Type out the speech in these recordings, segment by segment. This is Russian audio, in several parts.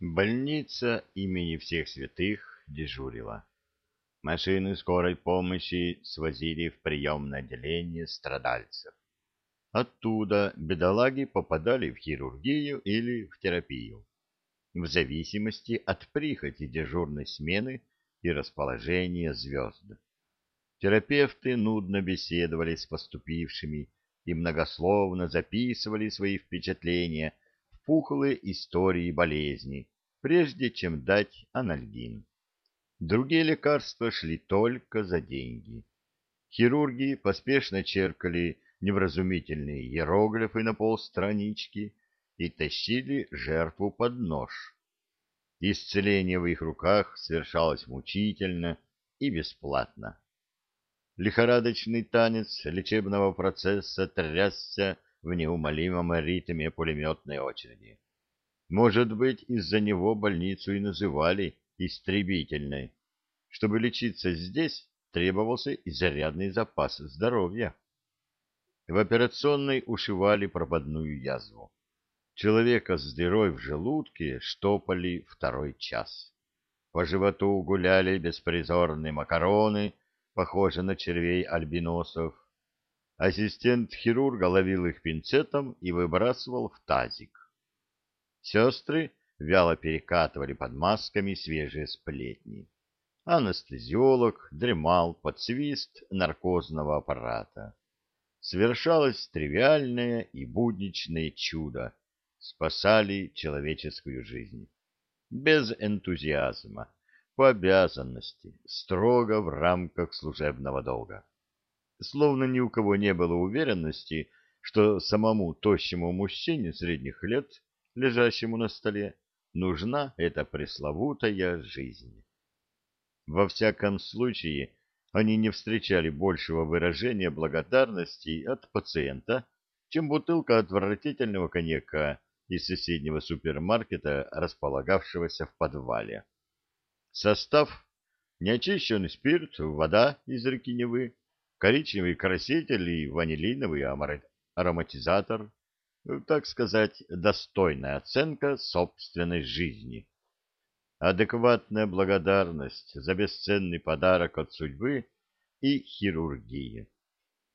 Больница имени всех святых дежурила. Машины скорой помощи свозили в приемное отделение страдальцев. Оттуда бедолаги попадали в хирургию или в терапию, в зависимости от прихоти дежурной смены и расположения звезд. Терапевты нудно беседовали с поступившими и многословно записывали свои впечатления пухлые истории болезни, прежде чем дать анальгин. Другие лекарства шли только за деньги. Хирурги поспешно черкали невразумительные иероглифы на полстранички и тащили жертву под нож. Исцеление в их руках совершалось мучительно и бесплатно. Лихорадочный танец лечебного процесса трясся в неумолимом ритме пулеметной очереди. Может быть, из-за него больницу и называли истребительной. Чтобы лечиться здесь, требовался изрядный запас здоровья. В операционной ушивали пропадную язву. Человека с дырой в желудке штопали второй час. По животу гуляли беспризорные макароны, похожие на червей альбиносов. Ассистент хирурга ловил их пинцетом и выбрасывал в тазик. Сестры вяло перекатывали под масками свежие сплетни. Анестезиолог дремал под свист наркозного аппарата. Свершалось тривиальное и будничное чудо. Спасали человеческую жизнь. Без энтузиазма, по обязанности, строго в рамках служебного долга. Словно ни у кого не было уверенности, что самому тощему мужчине средних лет лежащему на столе, нужна эта пресловутая жизнь. Во всяком случае, они не встречали большего выражения благодарности от пациента, чем бутылка отвратительного коньяка из соседнего супермаркета, располагавшегося в подвале. Состав – неочищенный спирт, вода из реки Невы, коричневый краситель и ванилиновый ароматизатор – так сказать, достойная оценка собственной жизни. Адекватная благодарность за бесценный подарок от судьбы и хирургии.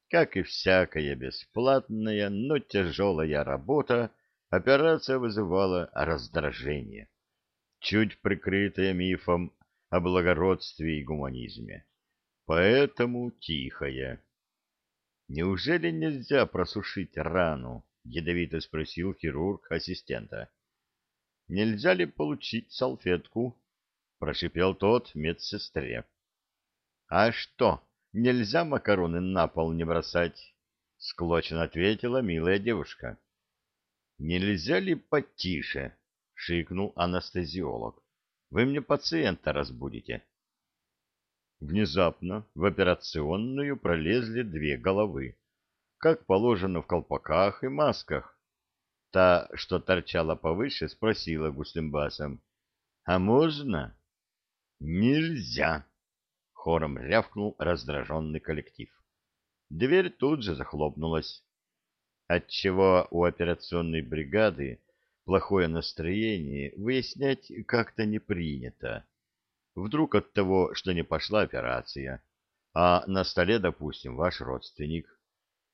Как и всякая бесплатная, но тяжелая работа, операция вызывала раздражение, чуть прикрытая мифом о благородстве и гуманизме. Поэтому тихая. Неужели нельзя просушить рану? — ядовито спросил хирург ассистента. — Нельзя ли получить салфетку? — прошипел тот медсестре. — А что, нельзя макароны на пол не бросать? — склочно ответила милая девушка. — Нельзя ли потише? — шикнул анестезиолог. — Вы мне пациента разбудите. Внезапно в операционную пролезли две головы как положено в колпаках и масках. Та, что торчала повыше, спросила густым басом. — А можно? — Нельзя! — хором рявкнул раздраженный коллектив. Дверь тут же захлопнулась, отчего у операционной бригады плохое настроение выяснять как-то не принято. Вдруг от того, что не пошла операция, а на столе, допустим, ваш родственник,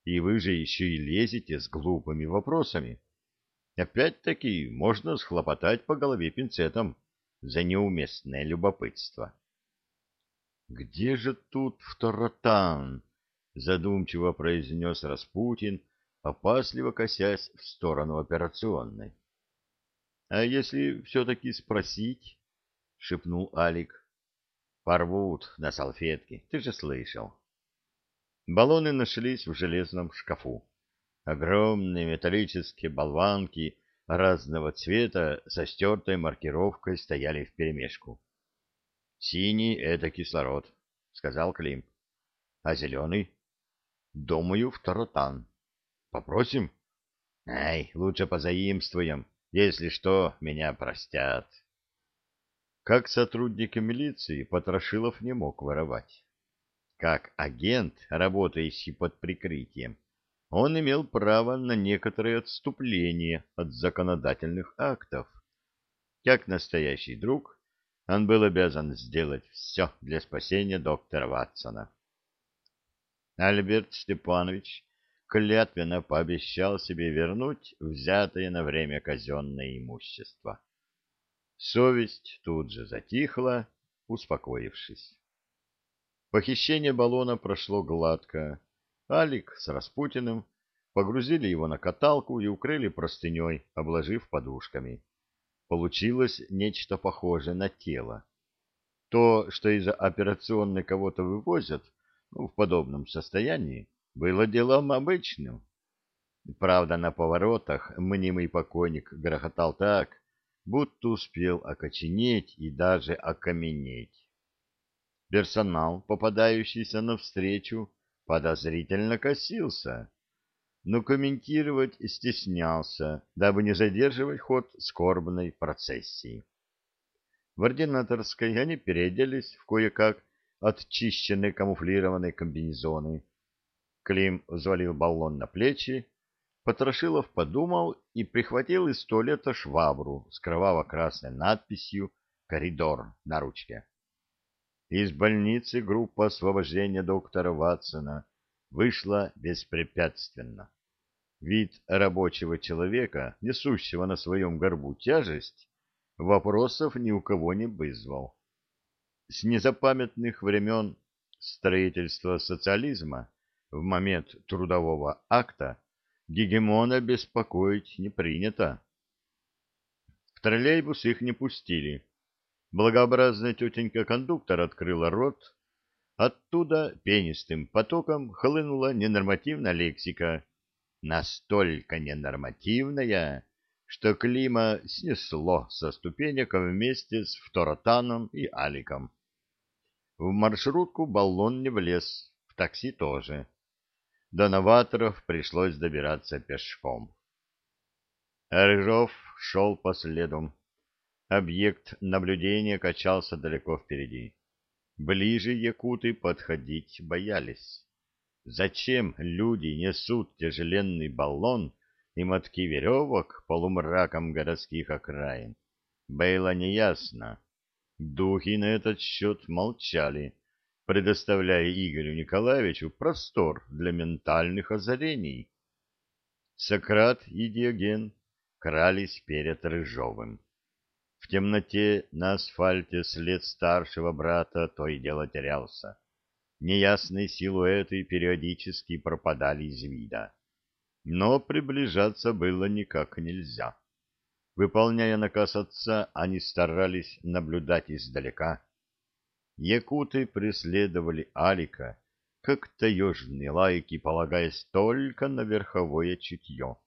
и вы же еще и лезете с глупыми вопросами. Опять-таки можно схлопотать по голове пинцетом за неуместное любопытство. «Где же тут второтан?» — задумчиво произнес Распутин, опасливо косясь в сторону операционной. «А если все-таки спросить?» — шепнул Алик. «Порвут на салфетке, ты же слышал». Баллоны нашлись в железном шкафу. Огромные металлические болванки разного цвета со стертой маркировкой стояли вперемешку. «Синий — это кислород», — сказал Клим. «А зеленый?» «Думаю, второтан». «Попросим?» «Ай, лучше позаимствуем. Если что, меня простят». Как сотрудник милиции Потрошилов не мог воровать. Как агент, работающий под прикрытием, он имел право на некоторые отступления от законодательных актов. Как настоящий друг, он был обязан сделать все для спасения доктора Ватсона. Альберт Степанович клятвенно пообещал себе вернуть взятое на время казенное имущество. Совесть тут же затихла, успокоившись. Похищение баллона прошло гладко. Алик с Распутиным погрузили его на каталку и укрыли простыней, обложив подушками. Получилось нечто похожее на тело. То, что из операционной кого-то вывозят, ну, в подобном состоянии, было делом обычным. Правда, на поворотах мнимый покойник грохотал так, будто успел окоченеть и даже окаменеть. Персонал, попадающийся навстречу, подозрительно косился, но комментировать стеснялся, дабы не задерживать ход скорбной процессии. В ординаторской они переоделись в кое-как отчищенные камуфлированные комбинезоны. Клим взвалил баллон на плечи, Потрошилов подумал и прихватил из туалета швабру с кроваво-красной надписью «Коридор» на ручке. Из больницы группа освобождения доктора Ватсона вышла беспрепятственно. Вид рабочего человека, несущего на своем горбу тяжесть, вопросов ни у кого не вызвал. С незапамятных времен строительства социализма в момент трудового акта гегемона беспокоить не принято. В троллейбус их не пустили. Благообразная тетенька-кондуктор открыла рот. Оттуда пенистым потоком хлынула ненормативная лексика. Настолько ненормативная, что Клима снесло со ступенек вместе с Второтаном и Аликом. В маршрутку баллон не влез, в такси тоже до новаторов пришлось добираться пешком. Рыжов шел по следу. Объект наблюдения качался далеко впереди. Ближе якуты подходить боялись. Зачем люди несут тяжеленный баллон и мотки веревок полумраком городских окраин? Было неясно. Духи на этот счет молчали предоставляя Игорю Николаевичу простор для ментальных озарений. Сократ и Диоген крались перед Рыжовым. В темноте на асфальте след старшего брата то и дело терялся. Неясные силуэты периодически пропадали из вида. Но приближаться было никак нельзя. Выполняя наказ отца, они старались наблюдать издалека, Якуты преследовали Алика, как таежные лайки, полагаясь только на верховое чутье.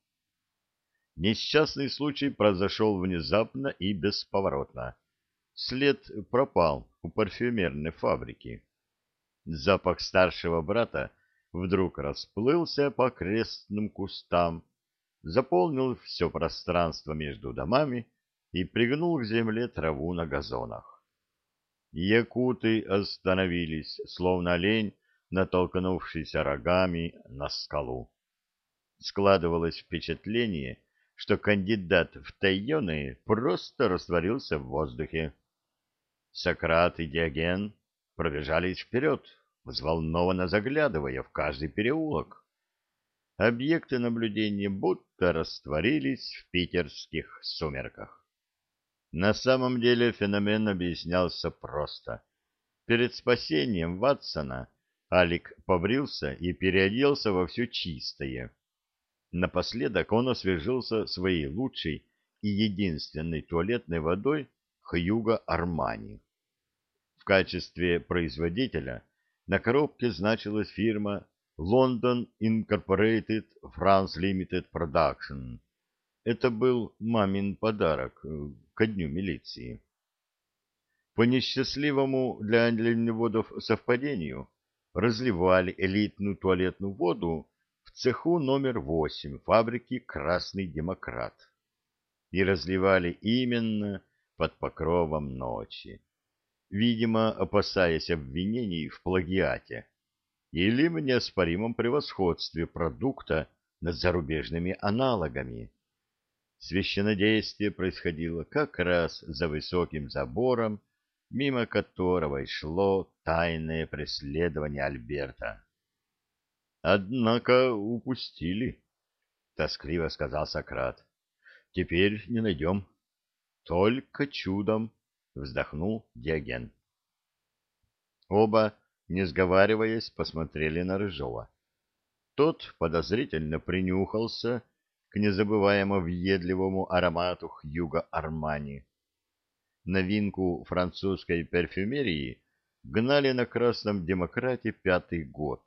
Несчастный случай произошел внезапно и бесповоротно. След пропал у парфюмерной фабрики. Запах старшего брата вдруг расплылся по крестным кустам, заполнил все пространство между домами и пригнул к земле траву на газонах. Якуты остановились, словно олень, натолкнувшийся рогами на скалу. Складывалось впечатление, что кандидат в тайоны просто растворился в воздухе. Сократ и Диоген пробежались вперед, взволнованно заглядывая в каждый переулок. Объекты наблюдения будто растворились в питерских сумерках. На самом деле феномен объяснялся просто. Перед спасением Ватсона Алик побрился и переоделся во все чистое. Напоследок он освежился своей лучшей и единственной туалетной водой Хьюго Армани. В качестве производителя на коробке значилась фирма London Incorporated France Limited Production. Это был мамин подарок ко дню милиции. По несчастливому для оленеводов совпадению разливали элитную туалетную воду в цеху номер восемь фабрики «Красный демократ». И разливали именно под покровом ночи, видимо, опасаясь обвинений в плагиате или в неоспоримом превосходстве продукта над зарубежными аналогами. Священодействие происходило как раз за высоким забором, мимо которого и шло тайное преследование Альберта. Однако упустили, — тоскливо сказал Сократ. — Теперь не найдем. — Только чудом, — вздохнул Диоген. Оба, не сговариваясь, посмотрели на Рыжова. Тот подозрительно принюхался к незабываемо въедливому аромату Хьюга Армани. Новинку французской парфюмерии гнали на Красном Демократе пятый год.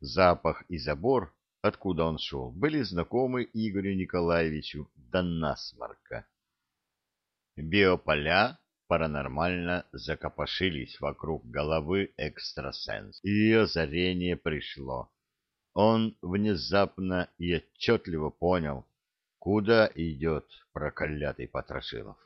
Запах и забор, откуда он шел, были знакомы Игорю Николаевичу до насморка. Биополя паранормально закопошились вокруг головы экстрасенс, и озарение пришло. Он внезапно и отчетливо понял, куда идет проклятый Потрошилов.